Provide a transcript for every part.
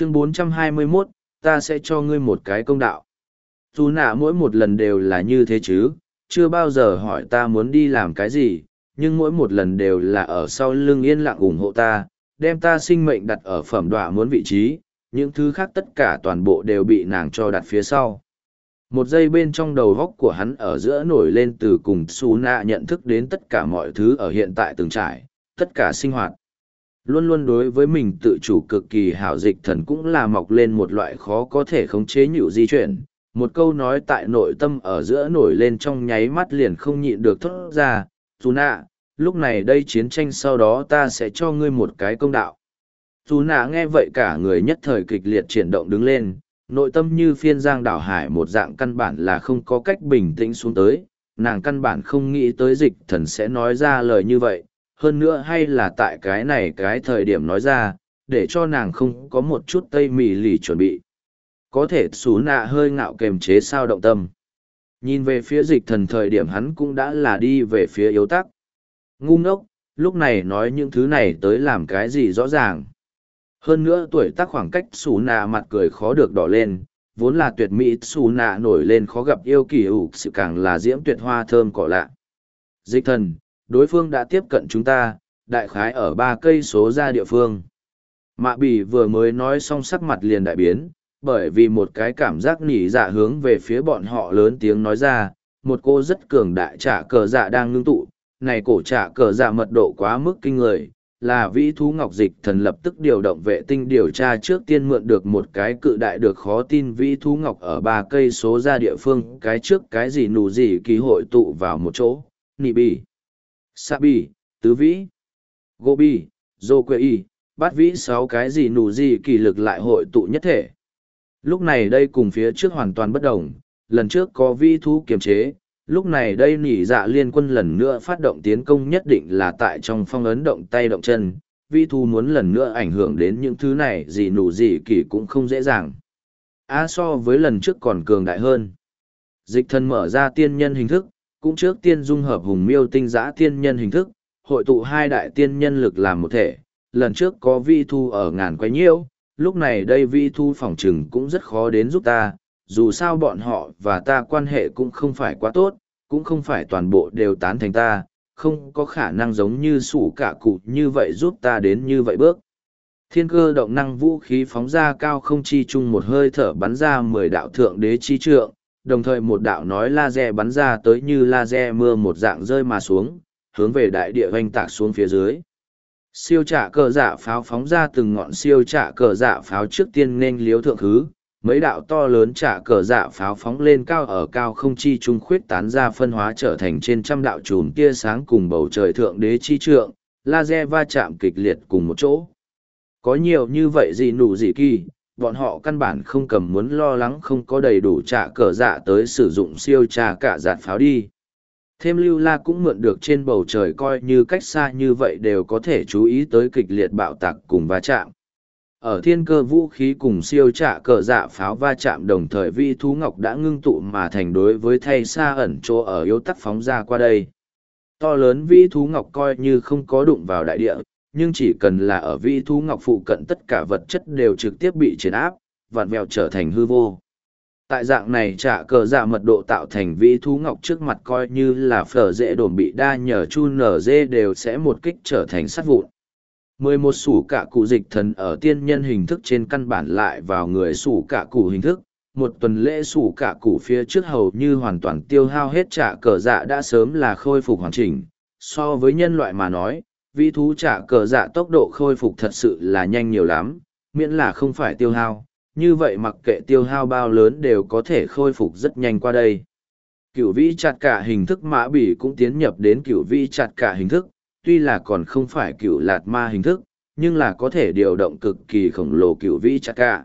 chương 421, ta sẽ cho ngươi một cái công đạo. Dù nạ mỗi một lần đều là như thế chứ, chưa bao giờ hỏi ta muốn đi làm cái gì, nhưng mỗi một lần đều là ở sau lưng yên lặng ủng hộ ta, đem ta sinh mệnh đặt ở phẩm đọa muốn vị trí, những thứ khác tất cả toàn bộ đều bị nàng cho đặt phía sau. Một giây bên trong đầu góc của hắn ở giữa nổi lên từ cùng Su Na nhận thức đến tất cả mọi thứ ở hiện tại từng trải, tất cả sinh hoạt. Luôn luôn đối với mình tự chủ cực kỳ hảo dịch thần cũng là mọc lên một loại khó có thể khống chế nhịu di chuyển. Một câu nói tại nội tâm ở giữa nổi lên trong nháy mắt liền không nhịn được thốt ra, Dù nạ, lúc này đây chiến tranh sau đó ta sẽ cho ngươi một cái công đạo. Dù nạ nghe vậy cả người nhất thời kịch liệt triển động đứng lên, nội tâm như phiên giang đảo hải một dạng căn bản là không có cách bình tĩnh xuống tới, nàng căn bản không nghĩ tới dịch thần sẽ nói ra lời như vậy, hơn nữa hay là tại cái này cái thời điểm nói ra, để cho nàng không có một chút tây mì lì chuẩn bị. Có thể xú nạ hơi ngạo kềm chế sao động tâm. Nhìn về phía dịch thần thời điểm hắn cũng đã là đi về phía yếu tắc. Ngu ngốc, lúc này nói những thứ này tới làm cái gì rõ ràng. Hơn nữa tuổi tác khoảng cách xú nạ mặt cười khó được đỏ lên, vốn là tuyệt mỹ xù nạ nổi lên khó gặp yêu kỳ ủ sự càng là diễm tuyệt hoa thơm cỏ lạ. Dịch thần, đối phương đã tiếp cận chúng ta, đại khái ở ba cây số ra địa phương. Mạ bỉ vừa mới nói xong sắc mặt liền đại biến, bởi vì một cái cảm giác nỉ dạ hướng về phía bọn họ lớn tiếng nói ra, một cô rất cường đại trả cờ dạ đang ngưng tụ, này cổ trả cờ dạ mật độ quá mức kinh người, là vĩ thú ngọc dịch thần lập tức điều động vệ tinh điều tra trước tiên mượn được một cái cự đại được khó tin vĩ thú ngọc ở ba cây số ra địa phương cái trước cái gì nù gì ký hội tụ vào một chỗ. Nỉ bì sa bi, tứ vĩ gô bi, dô quê y bát vĩ sáu cái gì nù gì kỳ lực lại hội tụ nhất thể. Lúc này đây cùng phía trước hoàn toàn bất đồng, lần trước có Vi thú kiềm chế, lúc này đây nỉ dạ liên quân lần nữa phát động tiến công nhất định là tại trong phong ấn động tay động chân, vi thu muốn lần nữa ảnh hưởng đến những thứ này gì nù gì kỳ cũng không dễ dàng. A so với lần trước còn cường đại hơn. Dịch thân mở ra tiên nhân hình thức cũng trước tiên dung hợp hùng miêu tinh giã tiên nhân hình thức hội tụ hai đại tiên nhân lực làm một thể lần trước có vi thu ở ngàn quay nhiễu lúc này đây vi thu phỏng chừng cũng rất khó đến giúp ta dù sao bọn họ và ta quan hệ cũng không phải quá tốt, cũng không phải toàn bộ đều tán thành ta, không có khả năng giống như sủ cả cụ như vậy giúp ta đến như vậy bước. Thiên cơ động năng vũ khí phóng ra cao không chi chung một hơi thở bắn ra mười đạo thượng đế chi trượng, đồng thời một đạo nói laser bắn ra tới như laser mưa một dạng rơi mà xuống, hướng về đại địa hoành tạc xuống phía dưới. Siêu trả cờ dạ pháo phóng ra từng ngọn siêu trả cờ dạ pháo trước tiên nên liếu thượng thứ, mấy đạo to lớn trả cờ dạ pháo phóng lên cao ở cao không chi trung khuyết tán ra phân hóa trở thành trên trăm đạo chùm tia sáng cùng bầu trời thượng đế chi trượng, laser va chạm kịch liệt cùng một chỗ. Có nhiều như vậy gì nụ gì kỳ, bọn họ căn bản không cầm muốn lo lắng không có đầy đủ trả cờ dạ tới sử dụng siêu trà cả giạt pháo đi. Thêm lưu la cũng mượn được trên bầu trời coi như cách xa như vậy đều có thể chú ý tới kịch liệt bạo tạc cùng va chạm ở thiên cơ vũ khí cùng siêu trả cờ dạ pháo va chạm đồng thời vi thú ngọc đã ngưng tụ mà thành đối với thay xa ẩn chỗ ở yếu tắc phóng ra qua đây to lớn vi thú ngọc coi như không có đụng vào đại địa nhưng chỉ cần là ở vi thú ngọc phụ cận tất cả vật chất đều trực tiếp bị chiến áp, vạn vẹo trở thành hư vô. Tại dạng này trả cờ dạ mật độ tạo thành vĩ thú ngọc trước mặt coi như là phở dễ đồn bị đa nhờ chu nở dê đều sẽ một kích trở thành sắt vụn. Mười một sủ cả cụ dịch thần ở tiên nhân hình thức trên căn bản lại vào người sủ cả cụ hình thức. Một tuần lễ sủ cả cụ phía trước hầu như hoàn toàn tiêu hao hết trả cờ dạ đã sớm là khôi phục hoàn chỉnh. So với nhân loại mà nói vi thú trả cờ dạ tốc độ khôi phục thật sự là nhanh nhiều lắm miễn là không phải tiêu hao như vậy mặc kệ tiêu hao bao lớn đều có thể khôi phục rất nhanh qua đây cựu vĩ chặt cả hình thức mã bỉ cũng tiến nhập đến cựu vĩ chặt cả hình thức tuy là còn không phải cựu lạt ma hình thức, nhưng là có thể điều động cực kỳ khổng lồ cựu vĩ chặt cả.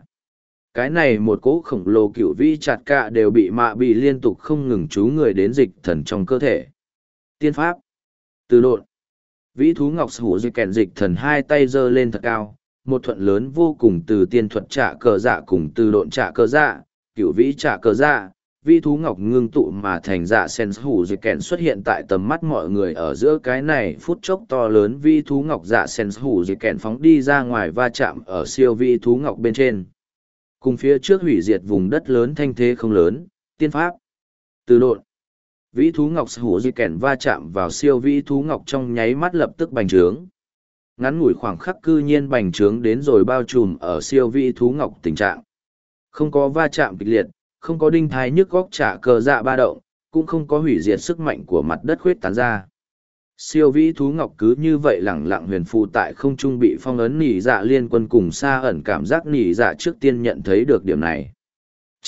Cái này một cỗ khổng lồ cựu vĩ chặt cả đều bị mạ bị liên tục không ngừng chú người đến dịch thần trong cơ thể. Tiên pháp. Từ độn. Vĩ thú ngọc hủ dịch kèn dịch thần hai tay giơ lên thật cao, một thuận lớn vô cùng từ tiên thuật trả cờ dạ cùng từ độn trả cờ dạ, cựu vĩ trả cờ dạ, vi thú ngọc ngưng tụ mà thành dạ sen hủ dây kèn xuất hiện tại tầm mắt mọi người ở giữa cái này phút chốc to lớn. Vi thú ngọc dạ sen hủ dây kèn phóng đi ra ngoài va chạm ở siêu vi thú ngọc bên trên. Cùng phía trước hủy diệt vùng đất lớn thanh thế không lớn tiên pháp từ độn vĩ thú ngọc hủ di kèn va chạm vào siêu vĩ thú ngọc trong nháy mắt lập tức bành trướng ngắn ngủi khoảng khắc cư nhiên bành trướng đến rồi bao trùm ở siêu vĩ thú ngọc tình trạng không có va chạm kịch liệt không có đinh thái nhức góc trả cờ dạ ba động, cũng không có hủy diệt sức mạnh của mặt đất khuyết tán ra. Siêu vĩ thú ngọc cứ như vậy lẳng lặng huyền phù tại không trung bị phong ấn nỉ dạ liên quân cùng xa ẩn cảm giác nỉ dạ trước tiên nhận thấy được điểm này.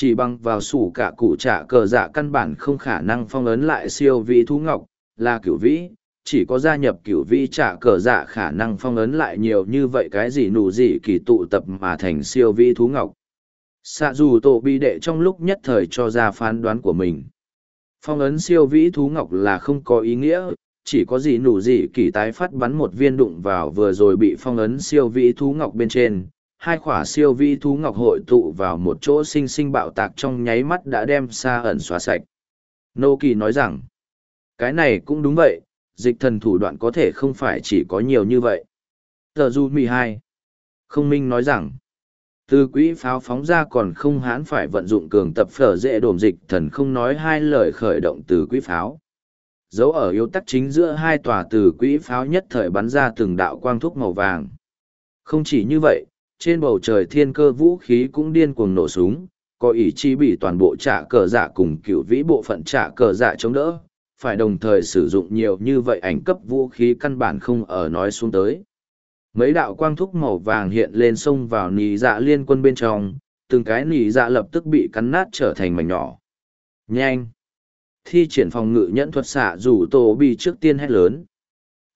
Chỉ bằng vào sủ cả cụ trả cờ dạ căn bản không khả năng phong ấn lại siêu vĩ thú ngọc, là cửu vĩ, chỉ có gia nhập cửu vĩ trả cờ dạ khả năng phong ấn lại nhiều như vậy cái gì nụ gì kỳ tụ tập mà thành siêu vĩ thú ngọc. Xạ dù tổ bi đệ trong lúc nhất thời cho ra phán đoán của mình. Phong ấn siêu vĩ thú ngọc là không có ý nghĩa chỉ có gì nủ gì kỳ tái phát bắn một viên đụng vào vừa rồi bị phong ấn siêu vĩ thú ngọc bên trên hai khỏa siêu vi thú ngọc hội tụ vào một chỗ sinh sinh bạo tạc trong nháy mắt đã đem xa ẩn xóa sạch. Nô kỳ nói rằng, cái này cũng đúng vậy, dịch thần thủ đoạn có thể không phải chỉ có nhiều như vậy. Tờ du mì hai không minh nói rằng, từ quỹ pháo phóng ra còn không hán phải vận dụng cường tập phở dễ đổm dịch thần không nói hai lời khởi động từ quỹ pháo. Dấu ở yếu tắc chính giữa hai tòa từ quỹ pháo nhất thời bắn ra từng đạo quang thúc màu vàng. Không chỉ như vậy trên bầu trời thiên cơ vũ khí cũng điên cuồng nổ súng, có ý chi bị toàn bộ trả cờ giả cùng cựu vĩ bộ phận trả cờ giả chống đỡ, phải đồng thời sử dụng nhiều như vậy ảnh cấp vũ khí căn bản không ở nói xuống tới. Mấy đạo quang thúc màu vàng hiện lên xông vào nì dạ liên quân bên trong, từng cái nì dạ lập tức bị cắn nát trở thành mảnh nhỏ. Nhanh! Thi triển phòng ngự nhẫn thuật xạ rủ tổ bị trước tiên hét lớn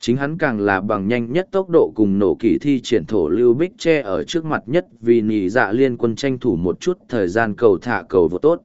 chính hắn càng là bằng nhanh nhất tốc độ cùng nổ kỳ thi triển thổ lưu bích che ở trước mặt nhất vì nỉ dạ liên quân tranh thủ một chút thời gian cầu thả cầu vô tốt.